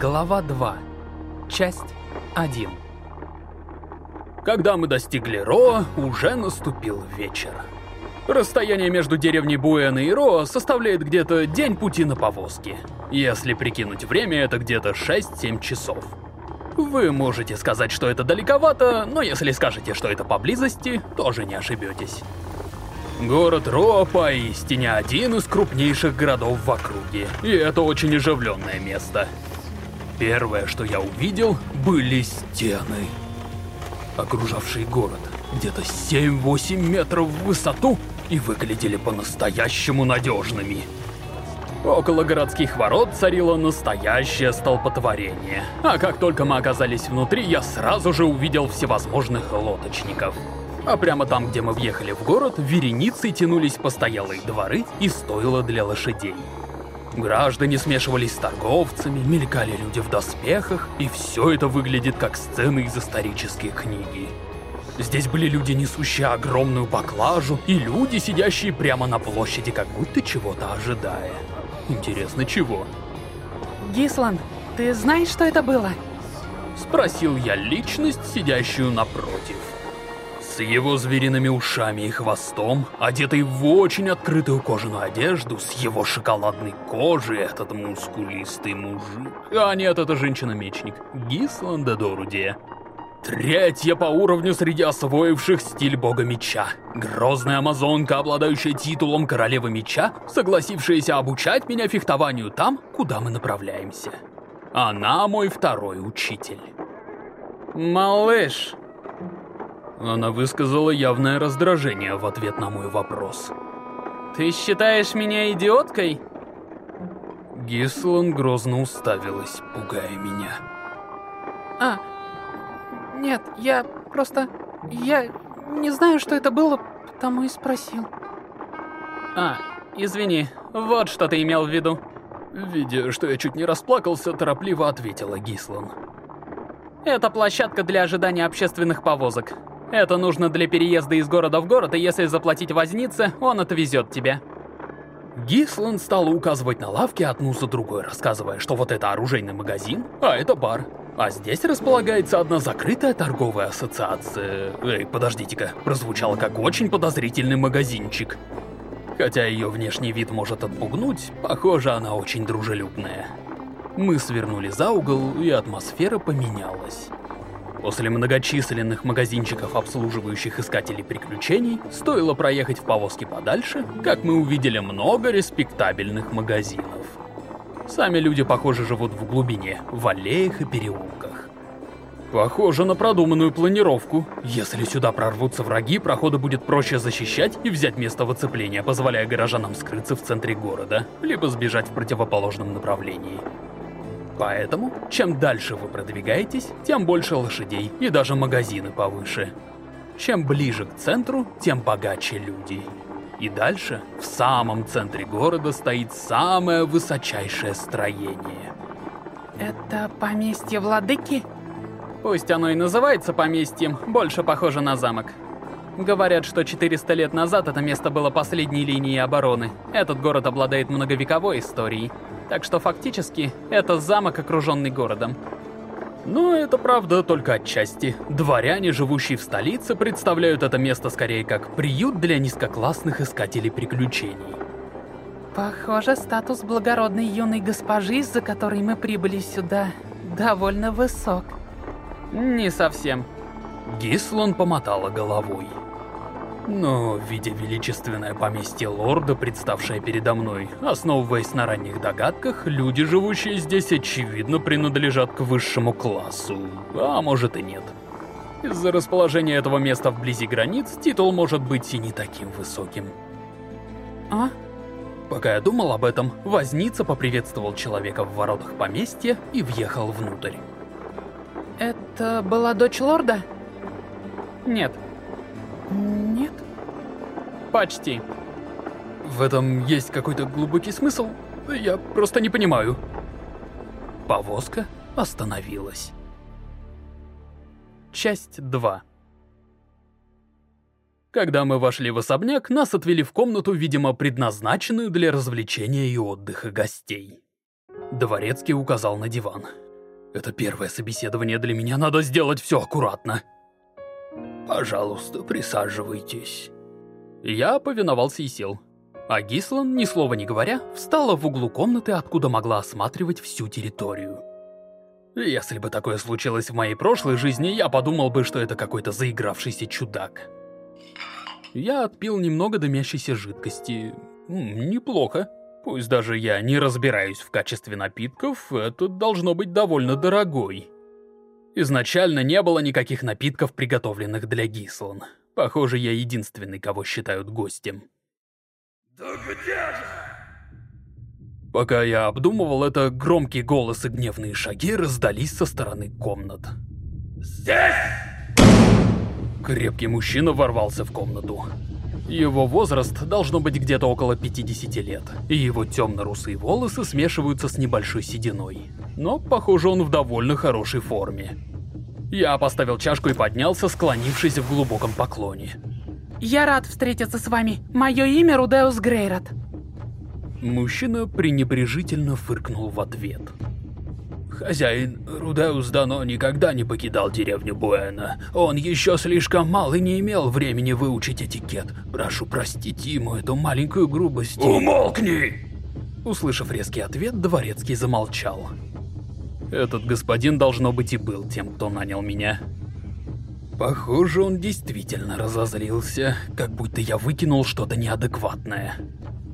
Глава 2. Часть 1. Когда мы достигли Роа, уже наступил вечер. Расстояние между деревней Буэна и Роа составляет где-то день пути на повозке. Если прикинуть время, это где-то 6-7 часов. Вы можете сказать, что это далековато, но если скажете, что это поблизости, тоже не ошибетесь. Город Роа поистине один из крупнейших городов в округе, и это очень оживленное место. Первое, что я увидел, были стены, окружавшие город, где-то 7-8 метров в высоту и выглядели по-настоящему надежными. Около городских ворот царило настоящее столпотворение. А как только мы оказались внутри, я сразу же увидел всевозможных лодочников. А прямо там, где мы въехали в город, вереницей тянулись постоялые дворы и стоило для лошадей. Граждане смешивались с торговцами, мелькали люди в доспехах, и все это выглядит как сцены из исторической книги. Здесь были люди, несущие огромную поклажу, и люди, сидящие прямо на площади, как будто чего-то ожидая. Интересно, чего? Гисланд, ты знаешь, что это было? Спросил я личность, сидящую напротив. С его звериными ушами и хвостом, одетый в очень открытую кожаную одежду, с его шоколадной кожей, этот мускулистый мужик. А нет, это женщина-мечник. Гисланда Дорудия. Третья по уровню среди освоивших стиль бога меча. Грозная амазонка, обладающая титулом королевы меча, согласившаяся обучать меня фехтованию там, куда мы направляемся. Она мой второй учитель. Малыш, она высказала явное раздражение в ответ на мой вопрос. ты считаешь меня идиоткой? Гислан грозно уставилась, пугая меня. А, нет, я просто... Я не знаю, что это было, потому и спросил. А, извини, вот что ты имел в виду. Видя, что я чуть не расплакался, торопливо ответила Гислан. Это площадка для ожидания общественных повозок. Это нужно для переезда из города в город, и если заплатить вознице, он отвезет тебя. Гислан стала указывать на лавки одну за другой, рассказывая, что вот это оружейный магазин, а это бар. А здесь располагается одна закрытая торговая ассоциация. Эй, подождите-ка, прозвучало как очень подозрительный магазинчик. Хотя ее внешний вид может отпугнуть, похоже, она очень дружелюбная. Мы свернули за угол, и атмосфера поменялась. После многочисленных магазинчиков, обслуживающих искателей приключений, стоило проехать в повозке подальше, как мы увидели много респектабельных магазинов. Сами люди, похоже, живут в глубине, в аллеях и переулках. Похоже на продуманную планировку. Если сюда прорвутся враги, проходы будет проще защищать и взять место в оцепление, позволяя горожанам скрыться в центре города, либо сбежать в противоположном направлении. Поэтому, чем дальше вы продвигаетесь, тем больше лошадей и даже магазины повыше. Чем ближе к центру, тем богаче люди. И дальше, в самом центре города, стоит самое высочайшее строение. Это поместье владыки? Пусть оно и называется поместьем, больше похоже на замок. Говорят, что 400 лет назад это место было последней линией обороны. Этот город обладает многовековой историей. Так что фактически, это замок, окруженный городом. Но это правда только отчасти. Дворяне, живущие в столице, представляют это место скорее как приют для низкоклассных искателей приключений. Похоже, статус благородной юной госпожи, из-за которой мы прибыли сюда, довольно высок. Не совсем. Гислан помотала головой. Но, видя величественное поместье лорда, представшее передо мной, основываясь на ранних догадках, люди, живущие здесь, очевидно, принадлежат к высшему классу, а может и нет. Из-за расположения этого места вблизи границ, титул может быть и не таким высоким. А? Пока я думал об этом, Возница поприветствовал человека в воротах поместья и въехал внутрь. Это была дочь лорда? Нет. Нет. Почти. В этом есть какой-то глубокий смысл? Я просто не понимаю. Повозка остановилась. Часть 2 Когда мы вошли в особняк, нас отвели в комнату, видимо, предназначенную для развлечения и отдыха гостей. Дворецкий указал на диван. Это первое собеседование для меня, надо сделать все аккуратно. Пожалуйста, присаживайтесь. Я повиновался и сел. А Гислан, ни слова не говоря, встала в углу комнаты, откуда могла осматривать всю территорию. Если бы такое случилось в моей прошлой жизни, я подумал бы, что это какой-то заигравшийся чудак. Я отпил немного дымящейся жидкости. Неплохо. Пусть даже я не разбираюсь в качестве напитков, это должно быть довольно дорогой. Изначально не было никаких напитков, приготовленных для Гислан. Похоже, я единственный, кого считают гостем. «Да где же?» Пока я обдумывал это, громкие голосы и гневные шаги раздались со стороны комнат. «Здесь!» Крепкий мужчина ворвался в комнату. Его возраст должно быть где-то около 50 лет, и его темно-русые волосы смешиваются с небольшой сединой. Но, похоже, он в довольно хорошей форме. Я поставил чашку и поднялся, склонившись в глубоком поклоне. «Я рад встретиться с вами. Мое имя Рудеус Грейрот». Мужчина пренебрежительно фыркнул в ответ. Хозяин Рудеус Дано никогда не покидал деревню Буэна. Он еще слишком мал и не имел времени выучить этикет. Прошу простить ему эту маленькую грубость. Умолкни! Услышав резкий ответ, Дворецкий замолчал. Этот господин, должно быть, и был тем, кто нанял меня. Похоже, он действительно разозлился, как будто я выкинул что-то неадекватное.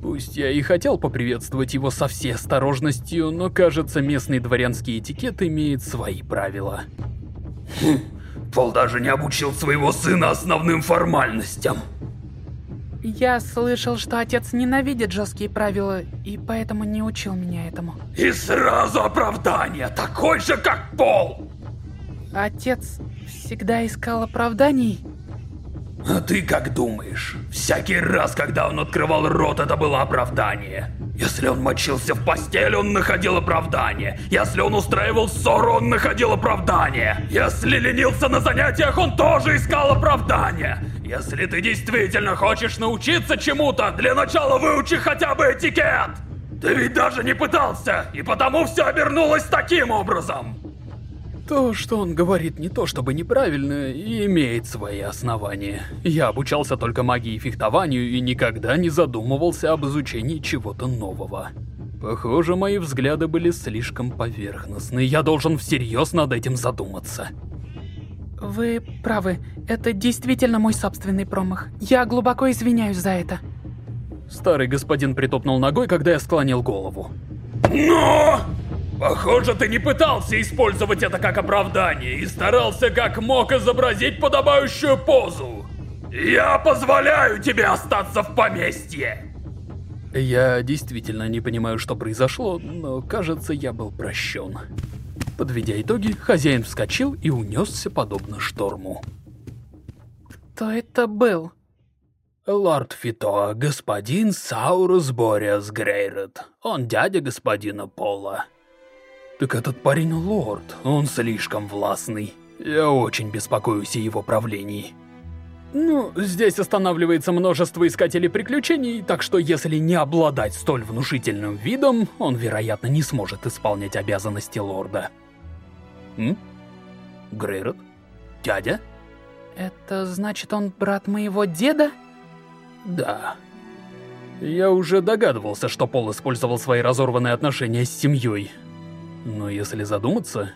Пусть я и хотел поприветствовать его со всей осторожностью, но кажется, местный дворянский этикет имеет свои правила. Хм, Пол даже не обучил своего сына основным формальностям. Я слышал, что отец ненавидит жесткие правила, и поэтому не учил меня этому. И сразу оправдание, такой же, как Пол! Отец всегда искал оправданий? А ты как думаешь? Всякий раз, когда он открывал рот, это было оправдание. Если он мочился в постель, он находил оправдание. Если он устраивал ссору, он находил оправдание. Если ленился на занятиях, он тоже искал оправдание. Если ты действительно хочешь научиться чему-то, для начала выучи хотя бы этикет. Ты ведь даже не пытался, и потому все обернулось таким образом. То, что он говорит, не то чтобы неправильно, имеет свои основания. Я обучался только магии и фехтованию и никогда не задумывался об изучении чего-то нового. Похоже, мои взгляды были слишком поверхностны. Я должен всерьез над этим задуматься. Вы правы. Это действительно мой собственный промах. Я глубоко извиняюсь за это. Старый господин притопнул ногой, когда я склонил голову. Но! Похоже, ты не пытался использовать это как оправдание и старался как мог изобразить подобающую позу. Я позволяю тебе остаться в поместье. Я действительно не понимаю, что произошло, но кажется, я был прощен. Подведя итоги, хозяин вскочил и унесся подобно шторму. Кто это был? Лорд Фито, господин Саурус Бориас Грейрот. Он дядя господина Пола. Так этот парень лорд, он слишком властный. Я очень беспокоюсь о его правлении. Ну, здесь останавливается множество искателей приключений, так что если не обладать столь внушительным видом, он, вероятно, не сможет исполнять обязанности лорда. М? Грейрот? Дядя? Это значит, он брат моего деда? Да. Я уже догадывался, что Пол использовал свои разорванные отношения с семьей. Но если задуматься,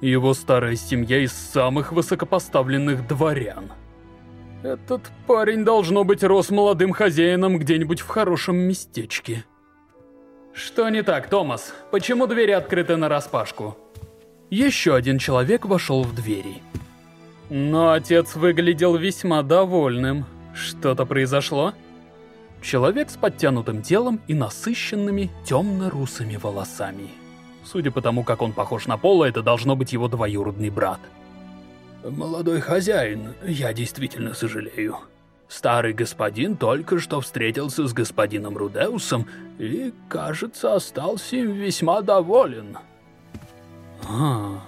его старая семья из самых высокопоставленных дворян. Этот парень, должно быть, рос молодым хозяином где-нибудь в хорошем местечке. Что не так, Томас? Почему двери открыты нараспашку? Еще один человек вошел в двери. Но отец выглядел весьма довольным. Что-то произошло? Человек с подтянутым телом и насыщенными темно-русыми волосами. Судя по тому, как он похож на Пола, это должно быть его двоюродный брат. «Молодой хозяин, я действительно сожалею. Старый господин только что встретился с господином Рудеусом и, кажется, остался им весьма доволен». А,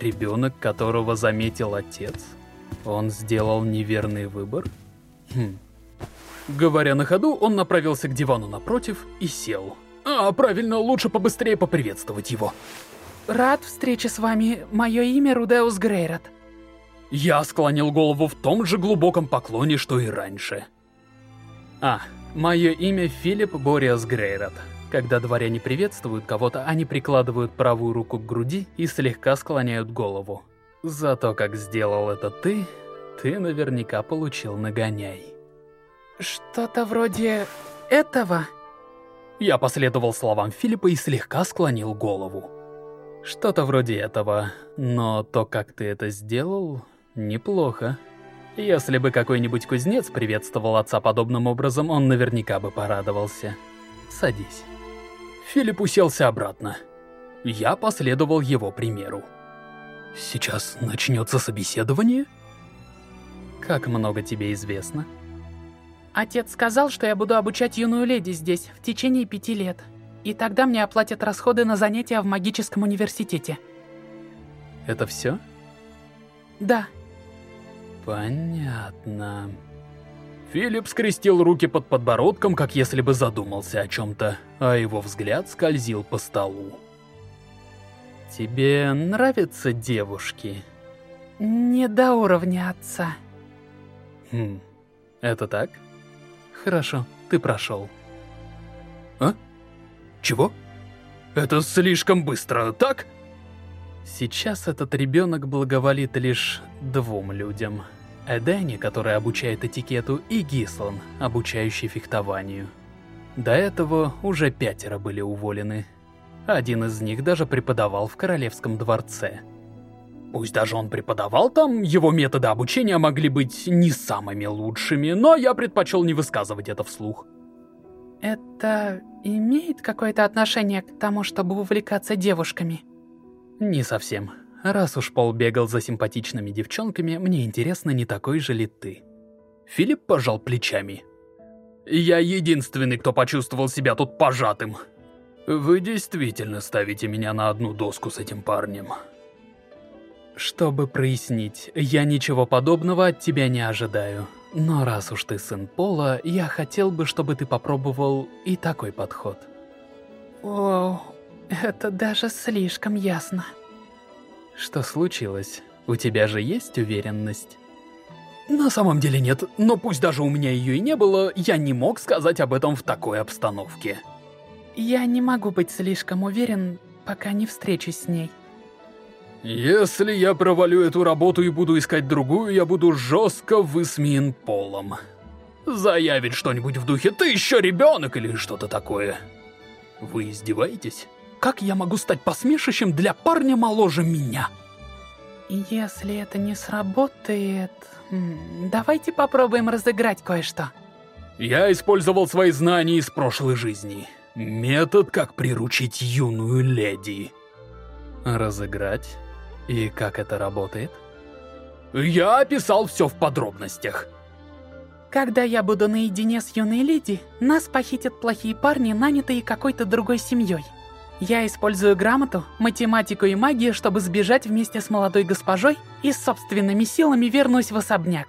ребенок, которого заметил отец? Он сделал неверный выбор? Хм. Говоря на ходу, он направился к дивану напротив и сел. А, правильно, лучше побыстрее поприветствовать его. рад встрече с вами. Мое имя Рудеус Грейрот. Я склонил голову в том же глубоком поклоне, что и раньше. А, мое имя Филипп Бориас Грейрот. Когда дворяне приветствуют кого-то, они прикладывают правую руку к груди и слегка склоняют голову. Зато как сделал это ты, ты наверняка получил нагоняй. Что-то вроде этого? Я последовал словам Филиппа и слегка склонил голову. Что-то вроде этого, но то, как ты это сделал, неплохо. Если бы какой-нибудь кузнец приветствовал отца подобным образом, он наверняка бы порадовался. Садись. Филипп уселся обратно. Я последовал его примеру. Сейчас начнется собеседование? Как много тебе известно? Отец сказал, что я буду обучать юную леди здесь в течение пяти лет. И тогда мне оплатят расходы на занятия в магическом университете. Это все? Да. Понятно. Филипп скрестил руки под подбородком, как если бы задумался о чем-то, а его взгляд скользил по столу. Тебе нравятся девушки? Не до уровня отца. Хм, это так? Хорошо, ты прошел. А? Чего? Это слишком быстро, так? Сейчас этот ребенок благоволит лишь двум людям. Эдени, который обучает этикету, и Гислан, обучающий фехтованию. До этого уже пятеро были уволены. Один из них даже преподавал в Королевском дворце. Пусть даже он преподавал там, его методы обучения могли быть не самыми лучшими, но я предпочел не высказывать это вслух. Это имеет какое-то отношение к тому, чтобы увлекаться девушками? Не совсем. Раз уж Пол бегал за симпатичными девчонками, мне интересно, не такой же ли ты. Филипп пожал плечами. Я единственный, кто почувствовал себя тут пожатым. Вы действительно ставите меня на одну доску с этим парнем. Чтобы прояснить, я ничего подобного от тебя не ожидаю. Но раз уж ты сын Пола, я хотел бы, чтобы ты попробовал и такой подход. О, это даже слишком ясно. Что случилось? У тебя же есть уверенность? На самом деле нет, но пусть даже у меня ее и не было, я не мог сказать об этом в такой обстановке. Я не могу быть слишком уверен, пока не встречусь с ней. Если я провалю эту работу и буду искать другую, я буду жестко высмеян полом. Заявить что-нибудь в духе «ты еще ребенок» или что-то такое. Вы издеваетесь? Как я могу стать посмешищем для парня моложе меня? Если это не сработает... Давайте попробуем разыграть кое-что. Я использовал свои знания из прошлой жизни. Метод, как приручить юную леди. Разыграть? И как это работает? Я описал все в подробностях. Когда я буду наедине с юной леди, нас похитят плохие парни, нанятые какой-то другой семьей. Я использую грамоту, математику и магию, чтобы сбежать вместе с молодой госпожой и с собственными силами вернусь в особняк.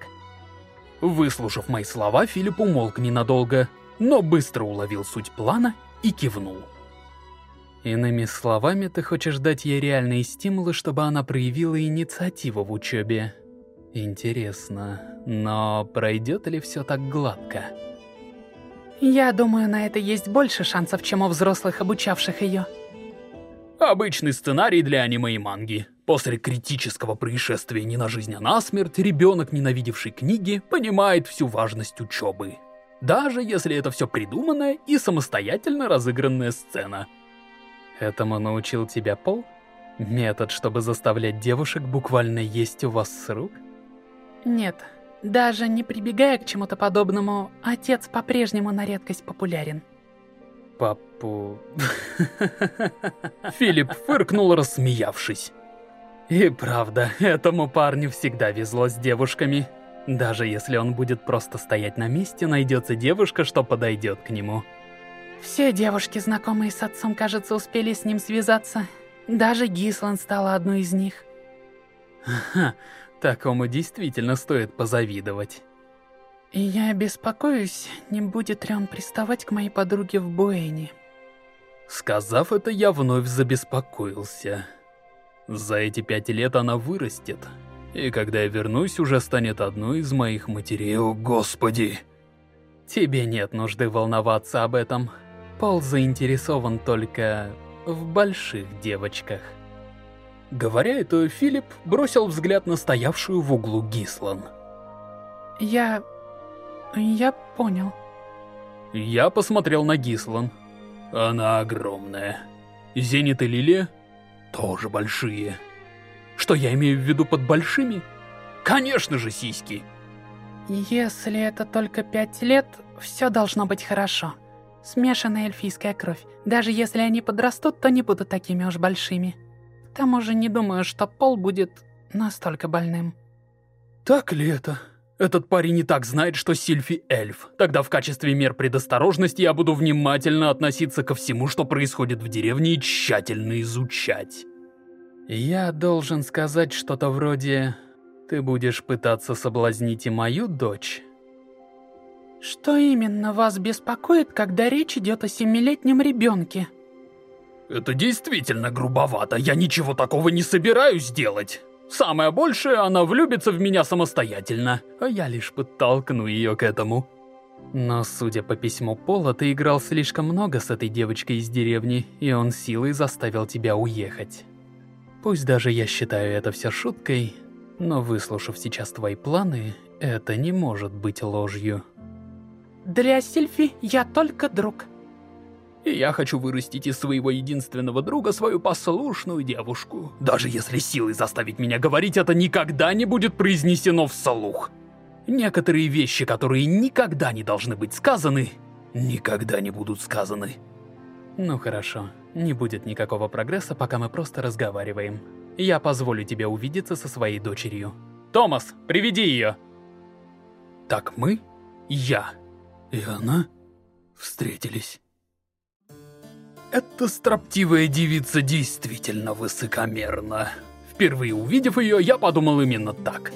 Выслушав мои слова, Филипп умолк ненадолго, но быстро уловил суть плана и кивнул. Иными словами, ты хочешь дать ей реальные стимулы, чтобы она проявила инициативу в учебе. Интересно, но пройдет ли все так гладко? Я думаю, на это есть больше шансов, чем у взрослых, обучавших ее. Обычный сценарий для аниме и манги. После критического происшествия не на жизнь, а на смерть, ребенок, ненавидевший книги, понимает всю важность учебы. Даже если это все придуманная и самостоятельно разыгранная сцена. Этому научил тебя Пол? Метод, чтобы заставлять девушек буквально есть у вас с рук? Нет, даже не прибегая к чему-то подобному, отец по-прежнему на редкость популярен. Папу... Филипп фыркнул, рассмеявшись. И правда, этому парню всегда везло с девушками. Даже если он будет просто стоять на месте, найдется девушка, что подойдет к нему. Все девушки, знакомые с отцом, кажется, успели с ним связаться. Даже Гислан стала одной из них. Ха, такому действительно стоит позавидовать. И я беспокоюсь, не будет ли он приставать к моей подруге в Буэне. Сказав это, я вновь забеспокоился. За эти пять лет она вырастет. И когда я вернусь, уже станет одной из моих матерей. О, Господи! Тебе нет нужды волноваться об этом. Пол заинтересован только в больших девочках. Говоря это, Филипп бросил взгляд на стоявшую в углу Гислан. Я... я понял. Я посмотрел на Гислан. Она огромная. Зенит и Лилия тоже большие. Что я имею в виду под большими? Конечно же, сиськи. Если это только пять лет, все должно быть хорошо. Смешанная эльфийская кровь. Даже если они подрастут, то не будут такими уж большими. К тому же не думаю, что Пол будет настолько больным. Так ли это? Этот парень не так знает, что Сильфи эльф. Тогда в качестве мер предосторожности я буду внимательно относиться ко всему, что происходит в деревне, и тщательно изучать. Я должен сказать что-то вроде... Ты будешь пытаться соблазнить и мою дочь? Что именно вас беспокоит, когда речь идет о семилетнем ребенке? Это действительно грубовато. Я ничего такого не собираюсь делать. Самое большее, она влюбится в меня самостоятельно, а я лишь подтолкну ее к этому. Но, судя по письму Пола, ты играл слишком много с этой девочкой из деревни, и он силой заставил тебя уехать. Пусть даже я считаю это все шуткой, но выслушав сейчас твои планы, это не может быть ложью. Для Сильфи я только друг. Я хочу вырастить из своего единственного друга свою послушную девушку. Даже если силой заставить меня говорить, это никогда не будет произнесено вслух. Некоторые вещи, которые никогда не должны быть сказаны, никогда не будут сказаны. Ну хорошо, не будет никакого прогресса, пока мы просто разговариваем. Я позволю тебе увидеться со своей дочерью. Томас, приведи ее! Так мы, я и она встретились. Эта строптивая девица действительно высокомерна. Впервые увидев ее, я подумал именно так.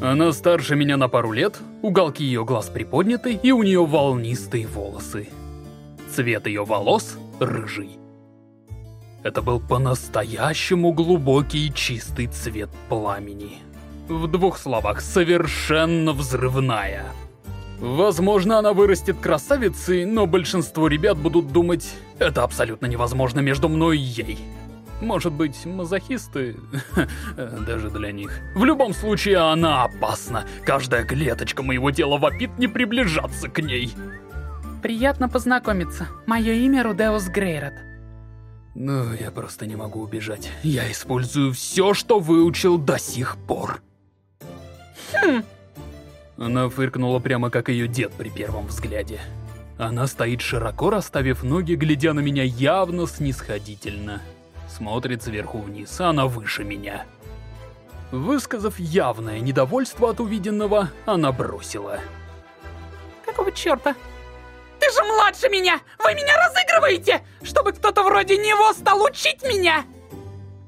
Она старше меня на пару лет, уголки ее глаз приподняты, и у нее волнистые волосы. Цвет ее волос — рыжий. Это был по-настоящему глубокий и чистый цвет пламени. В двух словах, совершенно взрывная. Возможно, она вырастет красавицей, но большинство ребят будут думать, это абсолютно невозможно между мной и ей. Может быть, мазохисты? Даже для них. В любом случае, она опасна. Каждая клеточка моего тела вопит не приближаться к ней. Приятно познакомиться. Мое имя Рудеус Грейрот. Ну, я просто не могу убежать. Я использую все, что выучил до сих пор. Хм, она фыркнула прямо как ее дед при первом взгляде. Она стоит широко расставив ноги, глядя на меня явно снисходительно. Смотрит сверху вниз, а она выше меня. Высказав явное недовольство от увиденного, она бросила. Какого черта? Ты же младше меня! Вы меня разыгрываете! Чтобы кто-то вроде него стал учить меня!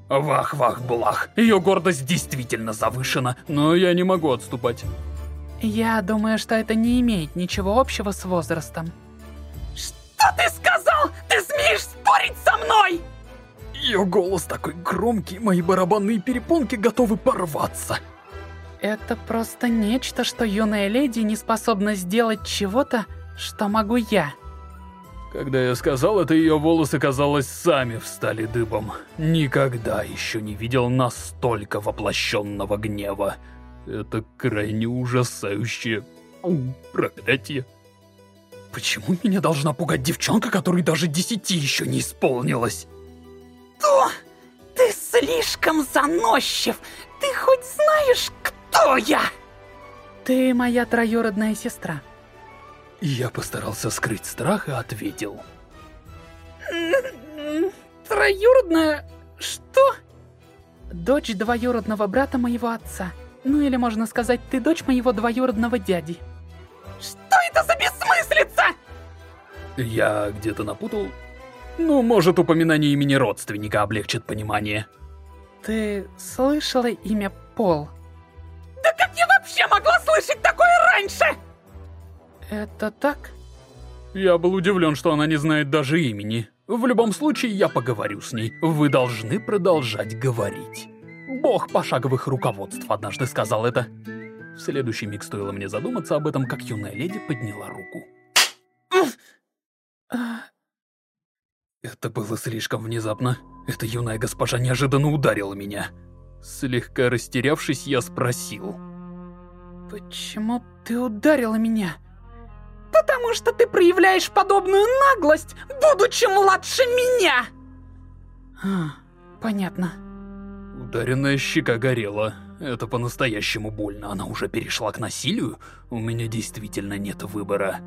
Вах-вах-блах. Ее гордость действительно завышена, но я не могу отступать. Я думаю, что это не имеет ничего общего с возрастом. Что ты сказал? Ты смеешь спорить со мной? Ее голос такой громкий, мои барабанные перепонки готовы порваться. Это просто нечто, что юная леди не способна сделать чего-то, что могу я. Когда я сказал это, ее волосы, казалось, сами встали дыбом. Никогда еще не видел настолько воплощенного гнева. Это крайне ужасающее проклятие. Почему меня должна пугать девчонка, которой даже десяти еще не исполнилось? Что? Ты слишком заносчив. Ты хоть знаешь, кто я? Ты моя троюродная сестра. Я постарался скрыть страх и ответил. Троюродная? Что? Дочь двоюродного брата моего отца. Ну или можно сказать, ты дочь моего двоюродного дяди. Что это за бессмыслица? Я где-то напутал. Ну, может, упоминание имени родственника облегчит понимание. Ты слышала имя Пол? Да как я вообще могла слышать такое раньше? Это так? Я был удивлен, что она не знает даже имени. В любом случае, я поговорю с ней. Вы должны продолжать говорить. Бог пошаговых руководств однажды сказал это. В следующий миг стоило мне задуматься об этом, как юная леди подняла руку. Это было слишком внезапно. Эта юная госпожа неожиданно ударила меня. Слегка растерявшись, я спросил. «Почему ты ударила меня?» «Потому что ты проявляешь подобную наглость, будучи младше меня!» а, «Понятно». Ударенная щека горела. Это по-настоящему больно. Она уже перешла к насилию? У меня действительно нет выбора.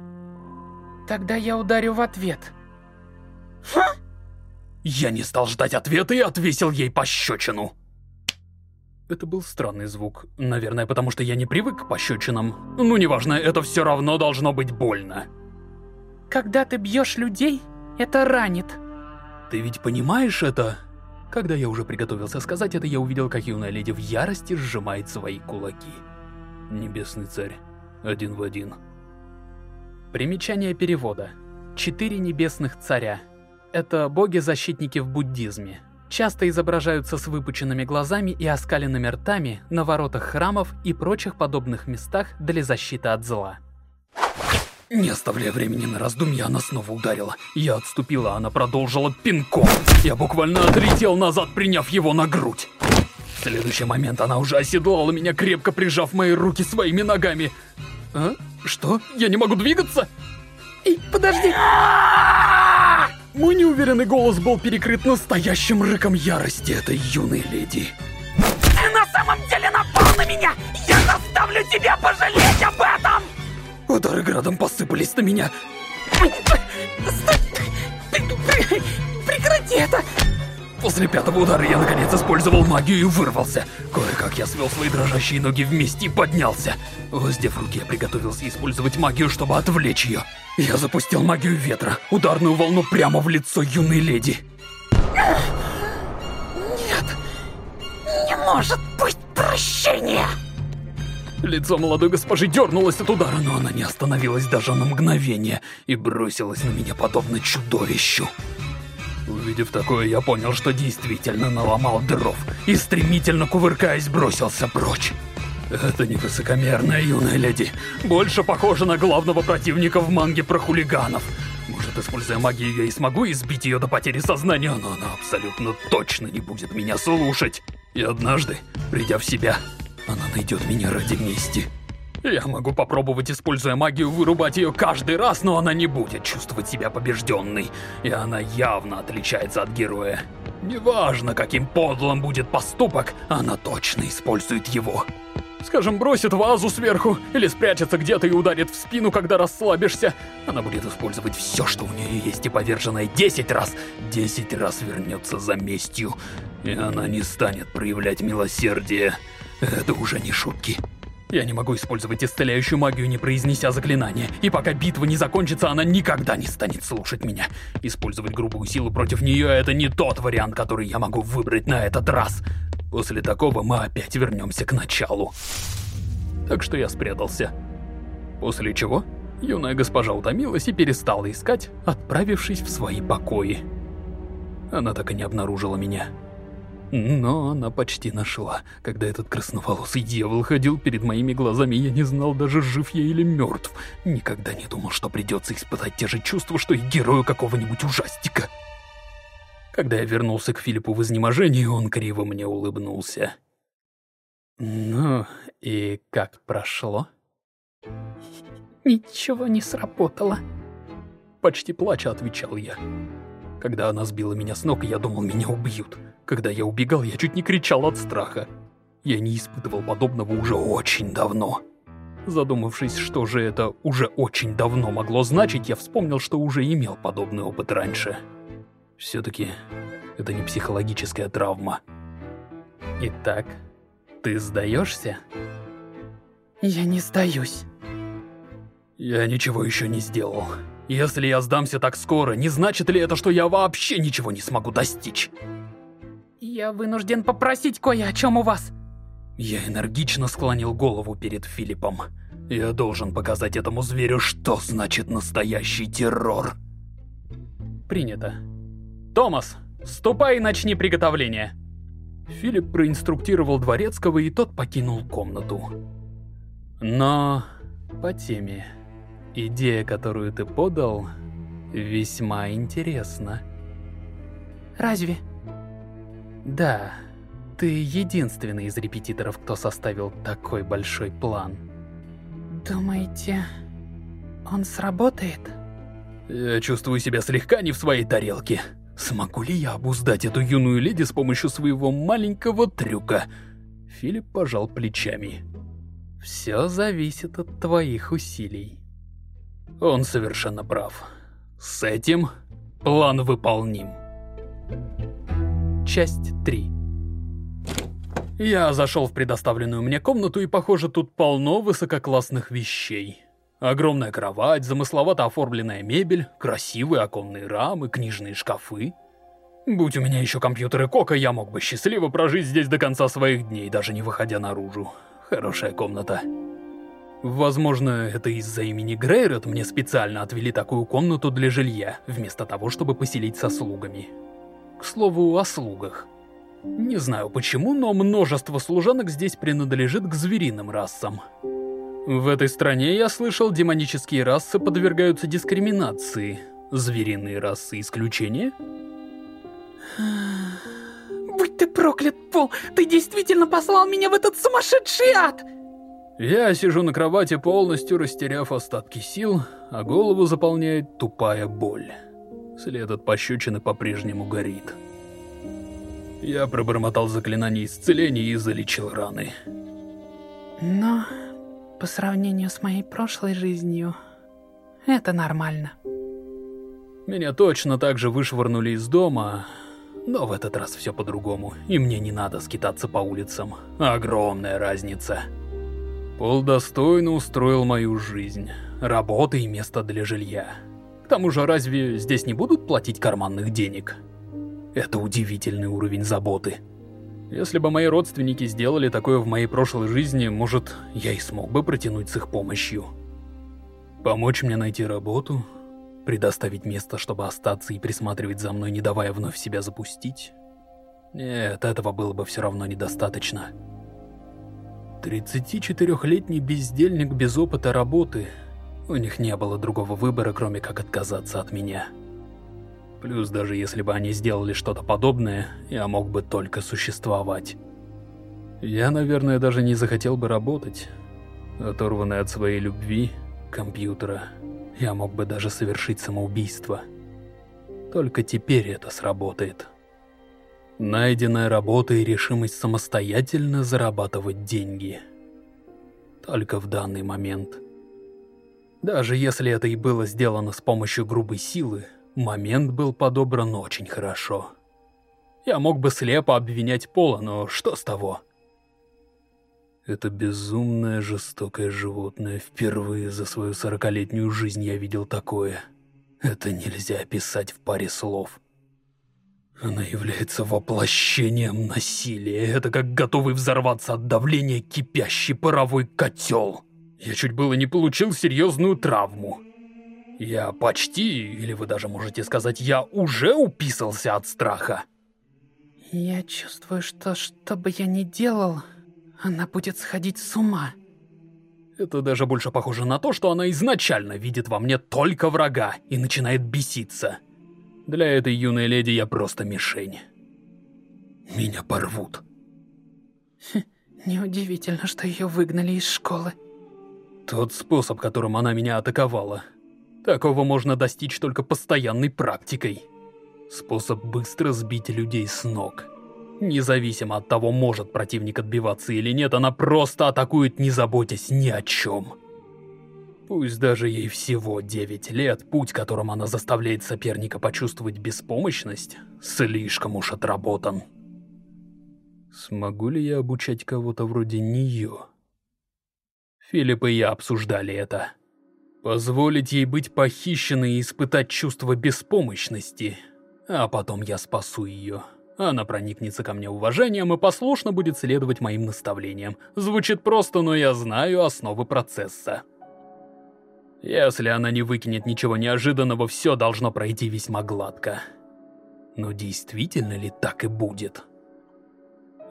Тогда я ударю в ответ. Ха? Я не стал ждать ответа и отвесил ей пощечину. Это был странный звук. Наверное, потому что я не привык к пощечинам. Ну, неважно, это все равно должно быть больно. Когда ты бьешь людей, это ранит. Ты ведь понимаешь это? Когда я уже приготовился сказать это, я увидел, как юная леди в ярости сжимает свои кулаки. Небесный царь. Один в один. Примечание перевода. Четыре небесных царя. Это боги-защитники в буддизме. Часто изображаются с выпученными глазами и оскаленными ртами на воротах храмов и прочих подобных местах для защиты от зла. Не оставляя времени на раздумья, она снова ударила. Я отступила, она продолжила пинком. Я буквально отлетел назад, приняв его на грудь. В следующий момент она уже оседлала меня, крепко прижав мои руки своими ногами. А? Что? Я не могу двигаться? Эй, подожди! Мой неуверенный голос был перекрыт настоящим рыком ярости этой юной леди. Ты на самом деле напал на меня! Я заставлю тебя пожалеть об этом! Удары градом посыпались на меня. Прекрати это! После пятого удара я наконец использовал магию и вырвался. Кое-как я свел свои дрожащие ноги вместе и поднялся. Воздев руки, я приготовился использовать магию, чтобы отвлечь ее. Я запустил магию ветра, ударную волну прямо в лицо юной леди. Нет, не может быть прощения! Лицо молодой госпожи дернулось от удара, но она не остановилась даже на мгновение и бросилась на меня подобно чудовищу. Увидев такое, я понял, что действительно наломал дров и стремительно кувыркаясь бросился прочь. Это не высокомерная юная леди. Больше похожа на главного противника в манге про хулиганов. Может, используя магию, я и смогу избить ее до потери сознания, но она абсолютно точно не будет меня слушать. И однажды, придя в себя, она найдет меня ради мести. Я могу попробовать, используя магию, вырубать ее каждый раз, но она не будет чувствовать себя побежденной. И она явно отличается от героя. Неважно, каким подлым будет поступок, она точно использует его. Скажем, бросит вазу сверху, или спрячется где-то и ударит в спину, когда расслабишься. Она будет использовать все, что у нее есть, и поверженная 10 раз, 10 раз вернется за местью. И она не станет проявлять милосердие. Это уже не шутки. Я не могу использовать исцеляющую магию, не произнеся заклинания. И пока битва не закончится, она никогда не станет слушать меня. Использовать грубую силу против нее — это не тот вариант, который я могу выбрать на этот раз. После такого мы опять вернемся к началу. Так что я спрятался. После чего юная госпожа утомилась и перестала искать, отправившись в свои покои. Она так и не обнаружила меня. Но она почти нашла. Когда этот красноволосый дьявол ходил перед моими глазами, я не знал даже, жив я или мертв. Никогда не думал, что придется испытать те же чувства, что и герою какого-нибудь ужастика. Когда я вернулся к Филиппу в изнеможении, он криво мне улыбнулся. «Ну, и как прошло?» «Ничего не сработало», — почти плача отвечал я. Когда она сбила меня с ног, я думал, меня убьют. Когда я убегал, я чуть не кричал от страха. Я не испытывал подобного уже очень давно. Задумавшись, что же это уже очень давно могло значить, я вспомнил, что уже имел подобный опыт раньше. Все-таки это не психологическая травма. Итак, ты сдаешься? Я не сдаюсь. Я ничего еще не сделал. Если я сдамся так скоро, не значит ли это, что я вообще ничего не смогу достичь? Я вынужден попросить кое о чем у вас. Я энергично склонил голову перед Филиппом. Я должен показать этому зверю, что значит настоящий террор. Принято. Томас, ступай и начни приготовление. Филипп проинструктировал Дворецкого, и тот покинул комнату. Но по теме. Идея, которую ты подал, весьма интересна. Разве? Да. Ты единственный из репетиторов, кто составил такой большой план. Думаете, он сработает? Я чувствую себя слегка не в своей тарелке. Смогу ли я обуздать эту юную леди с помощью своего маленького трюка? Филипп пожал плечами. Все зависит от твоих усилий. Он совершенно прав. С этим план выполним. Часть 3 Я зашел в предоставленную мне комнату, и, похоже, тут полно высококлассных вещей. Огромная кровать, замысловато оформленная мебель, красивые оконные рамы, книжные шкафы. Будь у меня еще компьютеры Кока, я мог бы счастливо прожить здесь до конца своих дней, даже не выходя наружу. Хорошая комната. Возможно, это из-за имени Грейрот мне специально отвели такую комнату для жилья, вместо того, чтобы поселить со слугами. К слову, о слугах. Не знаю почему, но множество служанок здесь принадлежит к звериным расам. В этой стране, я слышал, демонические расы подвергаются дискриминации. Звериные расы исключение? Будь ты проклят, Пол! Ты действительно послал меня в этот сумасшедший ад! Я сижу на кровати, полностью растеряв остатки сил, а голову заполняет тупая боль. След от пощечины по-прежнему горит. Я пробормотал заклинание исцеления и залечил раны. Но... По сравнению с моей прошлой жизнью, это нормально. Меня точно так же вышвырнули из дома, но в этот раз все по-другому, и мне не надо скитаться по улицам. Огромная разница. Пол достойно устроил мою жизнь. Работа и место для жилья. К тому же, разве здесь не будут платить карманных денег? Это удивительный уровень заботы. Если бы мои родственники сделали такое в моей прошлой жизни, может, я и смог бы протянуть с их помощью. Помочь мне найти работу, предоставить место, чтобы остаться и присматривать за мной, не давая вновь себя запустить. Нет, этого было бы все равно недостаточно. 34-летний бездельник без опыта работы. У них не было другого выбора, кроме как отказаться от меня. Плюс даже если бы они сделали что-то подобное, я мог бы только существовать. Я, наверное, даже не захотел бы работать. Оторванный от своей любви, компьютера, я мог бы даже совершить самоубийство. Только теперь это сработает. Найденная работа и решимость самостоятельно зарабатывать деньги. Только в данный момент. Даже если это и было сделано с помощью грубой силы, Момент был подобран очень хорошо. Я мог бы слепо обвинять Пола, но что с того? Это безумное, жестокое животное. Впервые за свою сорокалетнюю жизнь я видел такое. Это нельзя описать в паре слов. Она является воплощением насилия. Это как готовый взорваться от давления кипящий паровой котел. Я чуть было не получил серьезную травму. Я почти, или вы даже можете сказать, я уже уписался от страха. Я чувствую, что что бы я ни делал, она будет сходить с ума. Это даже больше похоже на то, что она изначально видит во мне только врага и начинает беситься. Для этой юной леди я просто мишень. Меня порвут. Хм, неудивительно, что ее выгнали из школы. Тот способ, которым она меня атаковала, Такого можно достичь только постоянной практикой. Способ быстро сбить людей с ног. Независимо от того, может противник отбиваться или нет, она просто атакует, не заботясь ни о чем. Пусть даже ей всего 9 лет, путь, которым она заставляет соперника почувствовать беспомощность, слишком уж отработан. Смогу ли я обучать кого-то вроде нее? Филипп и я обсуждали это. Позволить ей быть похищенной и испытать чувство беспомощности. А потом я спасу ее. Она проникнется ко мне уважением и послушно будет следовать моим наставлениям. Звучит просто, но я знаю основы процесса. Если она не выкинет ничего неожиданного, все должно пройти весьма гладко. Но действительно ли так и будет?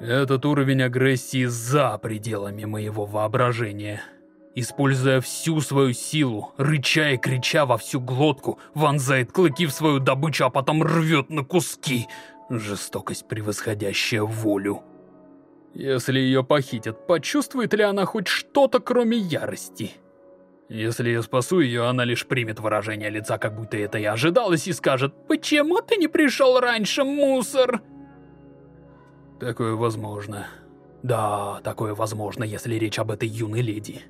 Этот уровень агрессии за пределами моего воображения. Используя всю свою силу, рыча и крича во всю глотку, вонзает клыки в свою добычу, а потом рвет на куски. Жестокость, превосходящая волю. Если ее похитят, почувствует ли она хоть что-то, кроме ярости? Если я спасу ее, она лишь примет выражение лица, как будто это и ожидалось, и скажет «Почему ты не пришел раньше, мусор?» Такое возможно. Да, такое возможно, если речь об этой юной леди.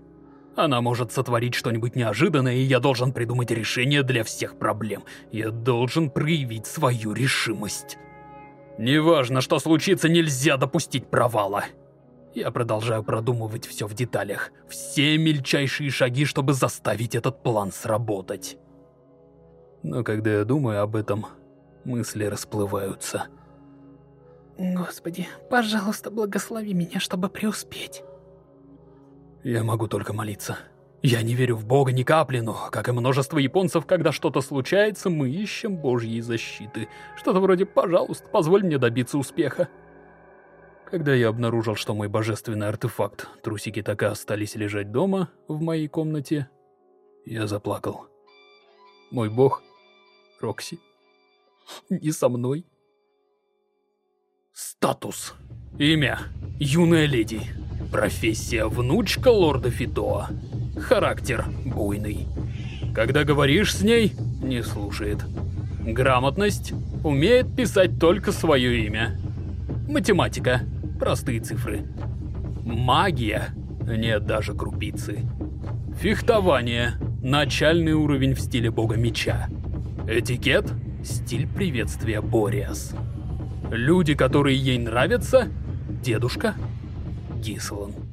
Она может сотворить что-нибудь неожиданное, и я должен придумать решение для всех проблем. Я должен проявить свою решимость. Неважно, что случится, нельзя допустить провала. Я продолжаю продумывать все в деталях. Все мельчайшие шаги, чтобы заставить этот план сработать. Но когда я думаю об этом, мысли расплываются. Господи, пожалуйста, благослови меня, чтобы преуспеть. Я могу только молиться. Я не верю в Бога ни капли, но, как и множество японцев, когда что-то случается, мы ищем Божьей защиты. Что-то вроде «пожалуйста, позволь мне добиться успеха». Когда я обнаружил, что мой божественный артефакт, трусики так и остались лежать дома, в моей комнате, я заплакал. Мой бог, Рокси, не со мной. Статус. Имя. Юная леди. Профессия. Внучка лорда Фитоа. Характер. Буйный. Когда говоришь с ней, не слушает. Грамотность. Умеет писать только свое имя. Математика. Простые цифры. Магия. Нет даже крупицы. Фехтование. Начальный уровень в стиле бога меча. Этикет. Стиль приветствия Бориас. Люди, которые ей нравятся, дедушка Гислан.